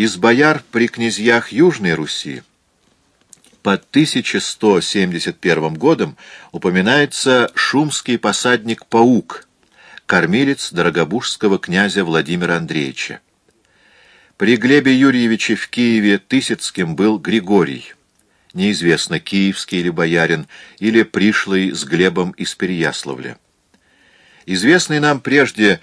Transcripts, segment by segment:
Из бояр при князьях Южной Руси под 1171 годом упоминается шумский посадник Паук, кормилец дорогобужского князя Владимира Андреевича. При Глебе Юрьевиче в Киеве Тысяцким был Григорий, неизвестно, киевский или боярин, или пришлый с Глебом из Переяславля. Известный нам прежде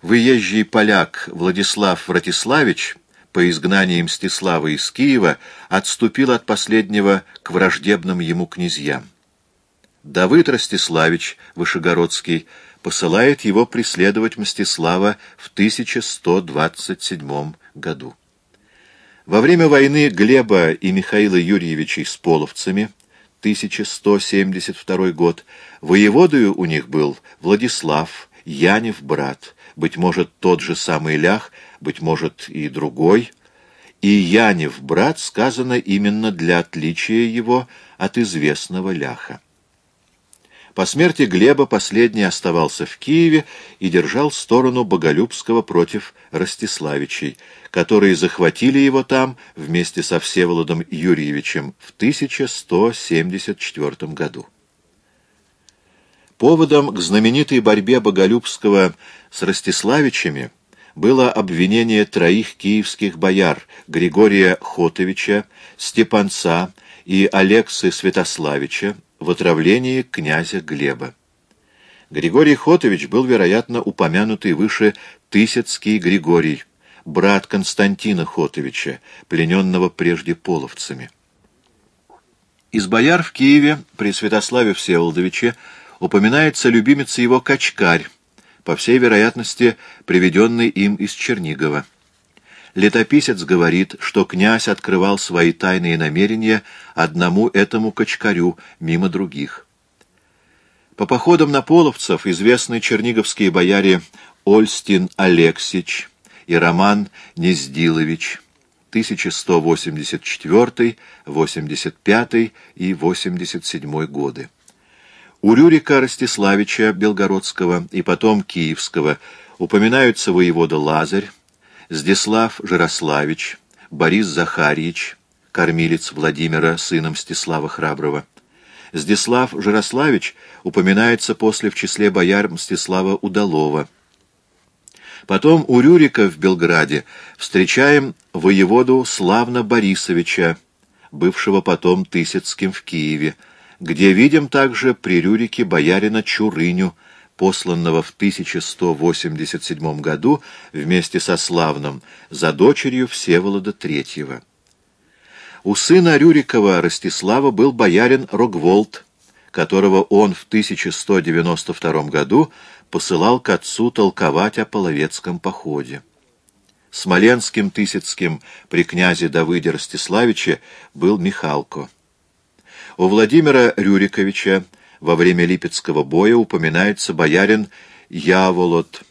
выезжий поляк Владислав Вратиславич по изгнании Мстислава из Киева отступил от последнего к враждебным ему князьям. Давыд Ростиславич Вышегородский посылает его преследовать Мстислава в 1127 году. Во время войны Глеба и Михаила Юрьевичей с половцами 1172 год воеводою у них был Владислав, Янев брат, быть может, тот же самый Лях, быть может, и другой. И Янев брат сказано именно для отличия его от известного Ляха. По смерти Глеба последний оставался в Киеве и держал сторону Боголюбского против Ростиславичей, которые захватили его там вместе со Всеволодом Юрьевичем в 1174 году. Поводом к знаменитой борьбе Боголюбского с Ростиславичами было обвинение троих киевских бояр Григория Хотовича, Степанца и Алексы Святославича в отравлении князя Глеба. Григорий Хотович был, вероятно, упомянутый выше Тысяцкий Григорий, брат Константина Хотовича, плененного прежде половцами. Из бояр в Киеве при Святославе Всеволодовиче упоминается любимец его Качкарь, по всей вероятности, приведенный им из Чернигова. Летописец говорит, что князь открывал свои тайные намерения одному этому Качкарю, мимо других. По походам на половцев известны черниговские бояре Ольстин Алексич и Роман Нездилович, 1184, 85 и 87 годы. У Рюрика Ростиславича Белгородского и потом Киевского упоминаются воевода Лазарь, Здеслав Жирославич, Борис Захарьевич, кормилец Владимира, сыном Мстислава Храброго. Здеслав Жирославич упоминается после в числе бояр Мстислава Удалова. Потом у Рюрика в Белграде встречаем воеводу Славна Борисовича, бывшего потом Тысяцким в Киеве, где видим также при Рюрике боярина Чурыню, посланного в 1187 году вместе со Славным за дочерью Всеволода III. У сына Рюрикова Ростислава был боярин Рогволд, которого он в 1192 году посылал к отцу толковать о половецком походе. Смоленским Тысяцким при князе Давыде Ростиславиче был Михалко. У Владимира Рюриковича во время Липецкого боя упоминается боярин Яволод,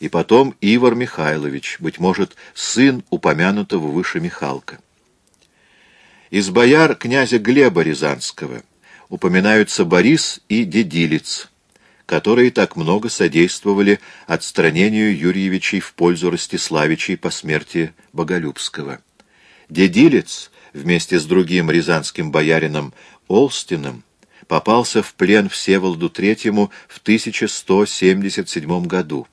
и потом Ивар Михайлович, быть может, сын упомянутого выше Михалка. Из бояр князя Глеба Рязанского упоминаются Борис и Дедилец, которые так много содействовали отстранению Юрьевичей в пользу Ростиславичей по смерти Боголюбского. Дедилец вместе с другим рязанским боярином Олстином попался в плен Всеволоду III в 1177 году.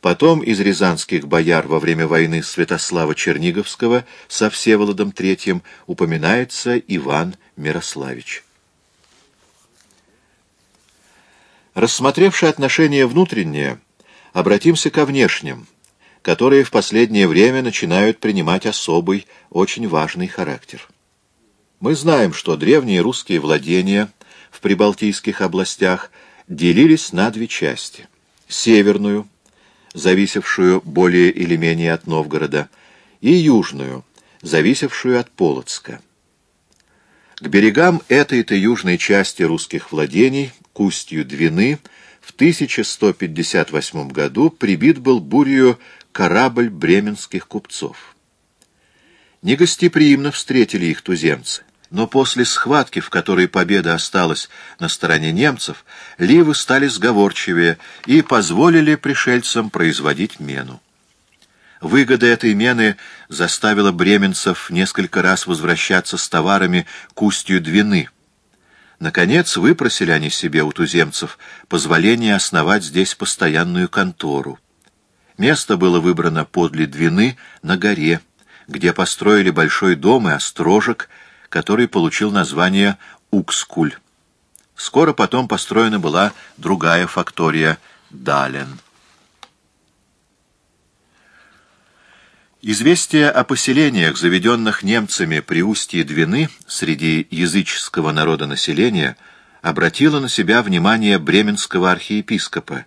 Потом из рязанских бояр во время войны Святослава Черниговского со Всеволодом III упоминается Иван Мирославич. Рассмотревши отношения внутренние, обратимся ко внешним – которые в последнее время начинают принимать особый, очень важный характер. Мы знаем, что древние русские владения в прибалтийских областях делились на две части. Северную, зависевшую более или менее от Новгорода, и южную, зависевшую от Полоцка. К берегам этой-то южной части русских владений, к устью Двины, в 1158 году прибит был бурью корабль бременских купцов. Негостеприимно встретили их туземцы, но после схватки, в которой победа осталась на стороне немцев, ливы стали сговорчивее и позволили пришельцам производить мену. Выгода этой мены заставила бременцев несколько раз возвращаться с товарами к устью Двины. Наконец выпросили они себе у туземцев позволение основать здесь постоянную контору. Место было выбрано подле Двины на горе, где построили большой дом и острожек, который получил название Укскуль. Скоро потом построена была другая фактория Дален. Известие о поселениях, заведенных немцами при устье Двины среди языческого народа населения, обратило на себя внимание бременского архиепископа,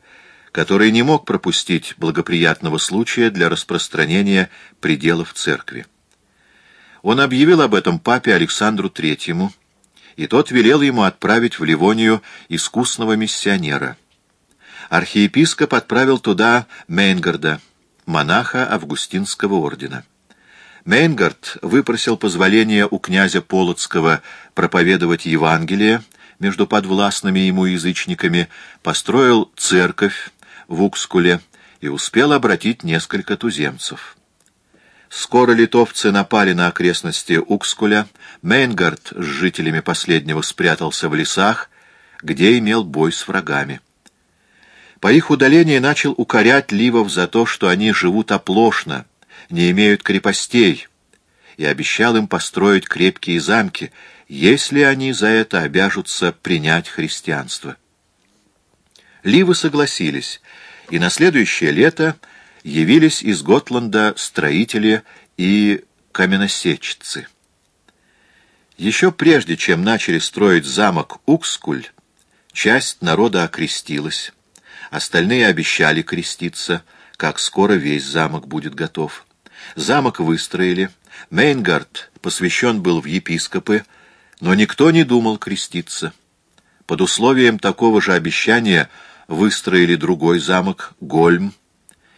который не мог пропустить благоприятного случая для распространения пределов церкви. Он объявил об этом папе Александру Третьему, и тот велел ему отправить в Ливонию искусного миссионера. Архиепископ отправил туда Мейнгарда, монаха Августинского ордена. Мейнгард выпросил позволение у князя Полоцкого проповедовать Евангелие между подвластными ему язычниками, построил церковь в Укскуле и успел обратить несколько туземцев. Скоро литовцы напали на окрестности Укскуля, Мейнгард с жителями последнего спрятался в лесах, где имел бой с врагами. По их удалении начал укорять Ливов за то, что они живут оплошно, не имеют крепостей, и обещал им построить крепкие замки, если они за это обяжутся принять христианство. Ливы согласились, и на следующее лето явились из Готланда строители и каменосечцы. Еще прежде, чем начали строить замок Укскуль, часть народа окрестилась, Остальные обещали креститься, как скоро весь замок будет готов. Замок выстроили. Мейнгард посвящен был в епископы, но никто не думал креститься. Под условием такого же обещания выстроили другой замок, Гольм,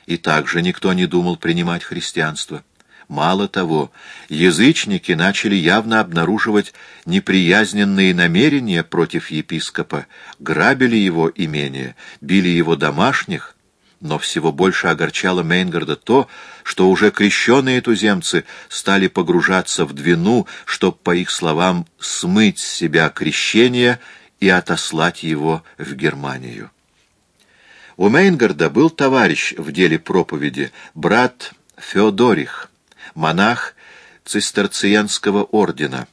и также никто не думал принимать христианство. Мало того, язычники начали явно обнаруживать неприязненные намерения против епископа, грабили его имение, били его домашних, но всего больше огорчало Мейнгарда то, что уже крещенные туземцы стали погружаться в Двину, чтобы, по их словам, смыть с себя крещение и отослать его в Германию. У Мейнгарда был товарищ в деле проповеди, брат Феодорих, монах цистерциенского ордена.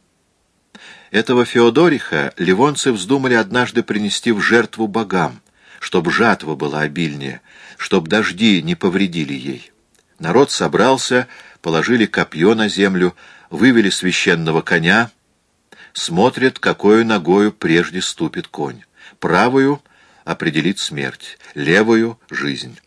Этого Феодориха ливонцы вздумали однажды принести в жертву богам, чтоб жатва была обильнее, чтоб дожди не повредили ей. Народ собрался, положили копье на землю, вывели священного коня, смотрят, какую ногою прежде ступит конь. Правую — определит смерть, левую — жизнь.